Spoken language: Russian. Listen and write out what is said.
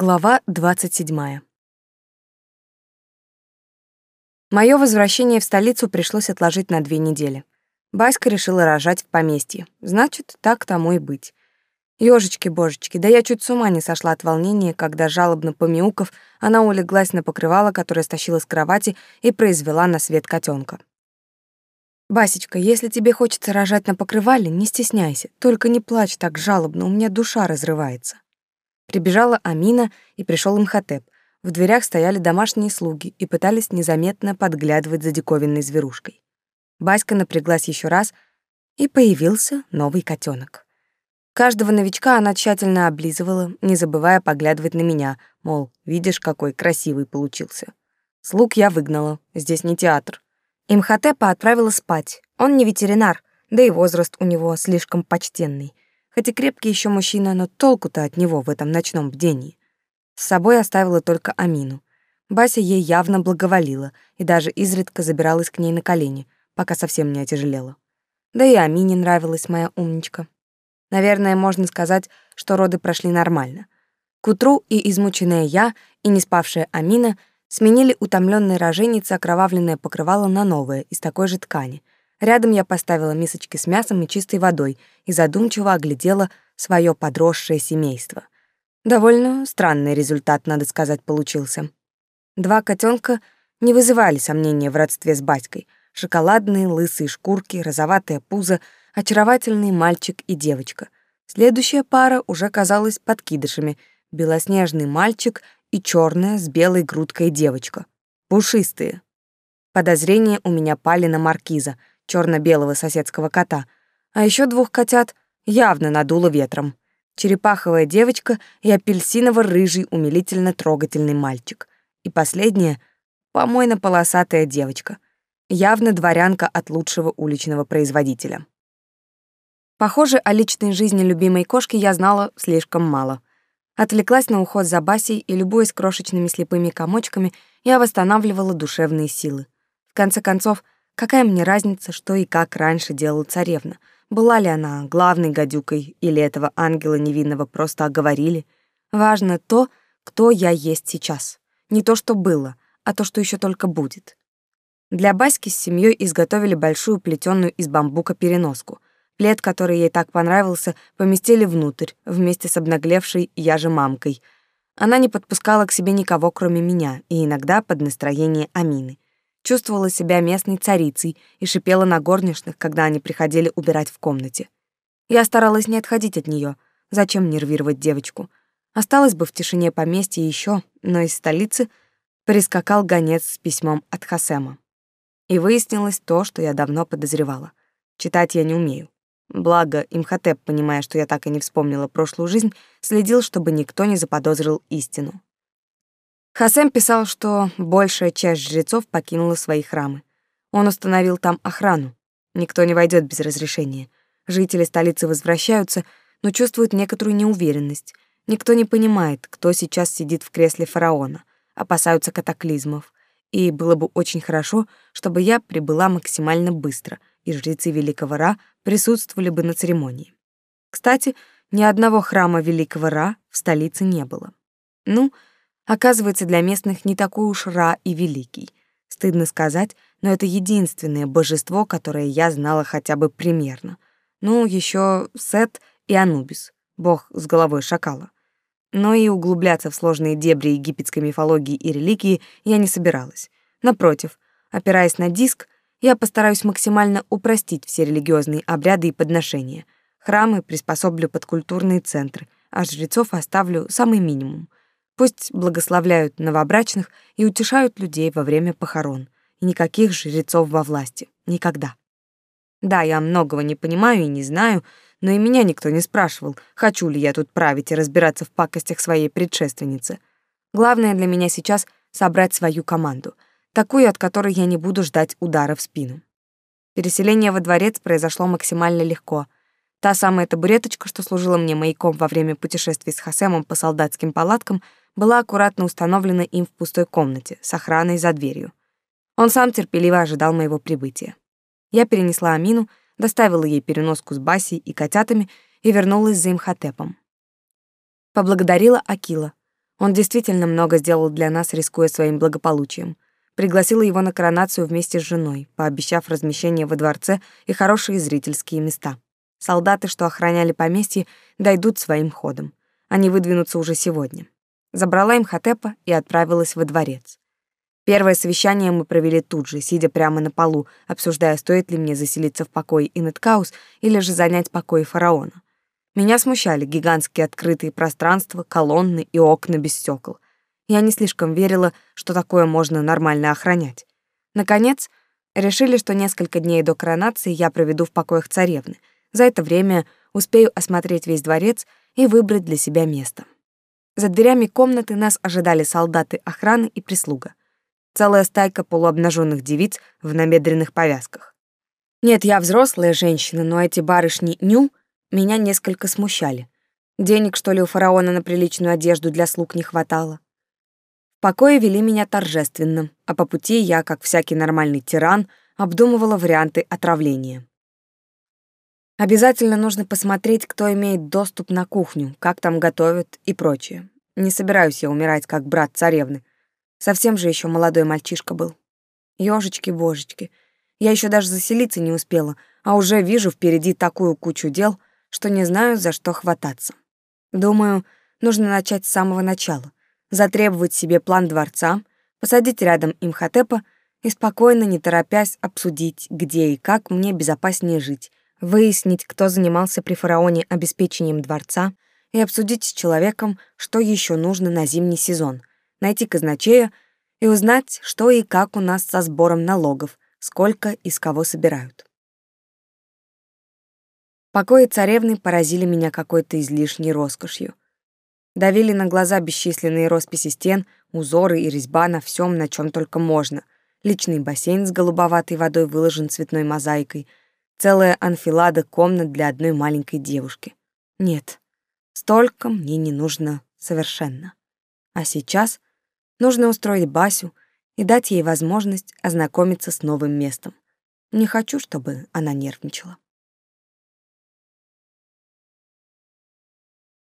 Глава 27. Моё возвращение в столицу пришлось отложить на две недели. Баська решила рожать в поместье. Значит, так тому и быть. Ёжечки-божечки, да я чуть с ума не сошла от волнения, когда, жалобно помяуков, она улеглась на покрывало, которое стащила с кровати и произвела на свет котенка. «Басечка, если тебе хочется рожать на покрывале, не стесняйся, только не плачь так жалобно, у меня душа разрывается». Прибежала Амина, и пришел Имхотеп. В дверях стояли домашние слуги и пытались незаметно подглядывать за диковинной зверушкой. Баська напряглась еще раз, и появился новый котенок. Каждого новичка она тщательно облизывала, не забывая поглядывать на меня, мол, видишь, какой красивый получился. Слуг я выгнала, здесь не театр. Имхотепа отправила спать. Он не ветеринар, да и возраст у него слишком почтенный — Хоть и крепкий еще мужчина, но толку-то от него в этом ночном бдении. С собой оставила только Амину. Бася ей явно благоволила и даже изредка забиралась к ней на колени, пока совсем не отяжелела. Да и Амине нравилась моя умничка. Наверное, можно сказать, что роды прошли нормально. К утру и измученная я, и не спавшая Амина сменили утомленной роженице окровавленное покрывало на новое из такой же ткани — Рядом я поставила мисочки с мясом и чистой водой и задумчиво оглядела свое подросшее семейство. Довольно странный результат, надо сказать, получился. Два котенка не вызывали сомнения в родстве с батькой. Шоколадные лысые шкурки, розоватое пузо, очаровательный мальчик и девочка. Следующая пара уже казалась подкидышами. Белоснежный мальчик и черная с белой грудкой девочка. Пушистые. Подозрения у меня пали на маркиза — черно-белого соседского кота, а еще двух котят явно надуло ветром. Черепаховая девочка и апельсиново-рыжий умилительно-трогательный мальчик. И последняя — помойно-полосатая девочка, явно дворянка от лучшего уличного производителя. Похоже, о личной жизни любимой кошки я знала слишком мало. Отвлеклась на уход за Басей и, любуясь крошечными слепыми комочками, я восстанавливала душевные силы. В конце концов, Какая мне разница, что и как раньше делала царевна? Была ли она главной гадюкой или этого ангела невинного просто оговорили? Важно то, кто я есть сейчас. Не то, что было, а то, что еще только будет. Для Баськи с семьей изготовили большую плетеную из бамбука переноску. Плед, который ей так понравился, поместили внутрь, вместе с обнаглевшей я же мамкой. Она не подпускала к себе никого, кроме меня, и иногда под настроение Амины чувствовала себя местной царицей и шипела на горничных, когда они приходили убирать в комнате. Я старалась не отходить от нее. Зачем нервировать девочку? Осталось бы в тишине поместья еще, но из столицы прискакал гонец с письмом от Хасема. И выяснилось то, что я давно подозревала. Читать я не умею. Благо, Имхотеп, понимая, что я так и не вспомнила прошлую жизнь, следил, чтобы никто не заподозрил истину. Хасем писал, что большая часть жрецов покинула свои храмы. Он установил там охрану. Никто не войдет без разрешения. Жители столицы возвращаются, но чувствуют некоторую неуверенность. Никто не понимает, кто сейчас сидит в кресле фараона. Опасаются катаклизмов. И было бы очень хорошо, чтобы я прибыла максимально быстро, и жрецы Великого Ра присутствовали бы на церемонии. Кстати, ни одного храма Великого Ра в столице не было. Ну, оказывается для местных не такой уж ра и великий. Стыдно сказать, но это единственное божество, которое я знала хотя бы примерно. Ну, еще Сет и Анубис, бог с головой шакала. Но и углубляться в сложные дебри египетской мифологии и религии я не собиралась. Напротив, опираясь на диск, я постараюсь максимально упростить все религиозные обряды и подношения. Храмы приспособлю под культурные центры, а жрецов оставлю самый минимум — Пусть благословляют новобрачных и утешают людей во время похорон. И никаких жрецов во власти. Никогда. Да, я многого не понимаю и не знаю, но и меня никто не спрашивал, хочу ли я тут править и разбираться в пакостях своей предшественницы. Главное для меня сейчас — собрать свою команду, такую, от которой я не буду ждать удара в спину. Переселение во дворец произошло максимально легко. Та самая табуреточка, что служила мне маяком во время путешествий с Хасемом по солдатским палаткам, была аккуратно установлена им в пустой комнате с охраной за дверью. Он сам терпеливо ожидал моего прибытия. Я перенесла Амину, доставила ей переноску с Басей и котятами и вернулась за Имхотепом. Поблагодарила Акила. Он действительно много сделал для нас, рискуя своим благополучием. Пригласила его на коронацию вместе с женой, пообещав размещение во дворце и хорошие зрительские места. Солдаты, что охраняли поместье, дойдут своим ходом. Они выдвинутся уже сегодня. Забрала им Хатепа и отправилась во дворец. Первое совещание мы провели тут же, сидя прямо на полу, обсуждая, стоит ли мне заселиться в покой Инеткаус или же занять покой фараона. Меня смущали гигантские открытые пространства, колонны и окна без стекол. Я не слишком верила, что такое можно нормально охранять. Наконец, решили, что несколько дней до коронации я проведу в покоях царевны. За это время успею осмотреть весь дворец и выбрать для себя место. За дверями комнаты нас ожидали солдаты охраны и прислуга. Целая стайка полуобнаженных девиц в намедренных повязках. Нет, я взрослая женщина, но эти барышни ню меня несколько смущали. Денег, что ли, у фараона на приличную одежду для слуг не хватало. В покое вели меня торжественно, а по пути я, как всякий нормальный тиран, обдумывала варианты отравления. Обязательно нужно посмотреть, кто имеет доступ на кухню, как там готовят и прочее. Не собираюсь я умирать, как брат царевны. Совсем же еще молодой мальчишка был. Ёжечки-божечки, я еще даже заселиться не успела, а уже вижу впереди такую кучу дел, что не знаю, за что хвататься. Думаю, нужно начать с самого начала, затребовать себе план дворца, посадить рядом Имхотепа и спокойно, не торопясь, обсудить, где и как мне безопаснее жить, выяснить, кто занимался при фараоне обеспечением дворца и обсудить с человеком, что еще нужно на зимний сезон, найти казначея и узнать, что и как у нас со сбором налогов, сколько и с кого собирают. Покои царевны поразили меня какой-то излишней роскошью. Давили на глаза бесчисленные росписи стен, узоры и резьба на всем, на чем только можно. Личный бассейн с голубоватой водой выложен цветной мозаикой, целая анфилада комнат для одной маленькой девушки. Нет, столько мне не нужно совершенно. А сейчас нужно устроить Басю и дать ей возможность ознакомиться с новым местом. Не хочу, чтобы она нервничала.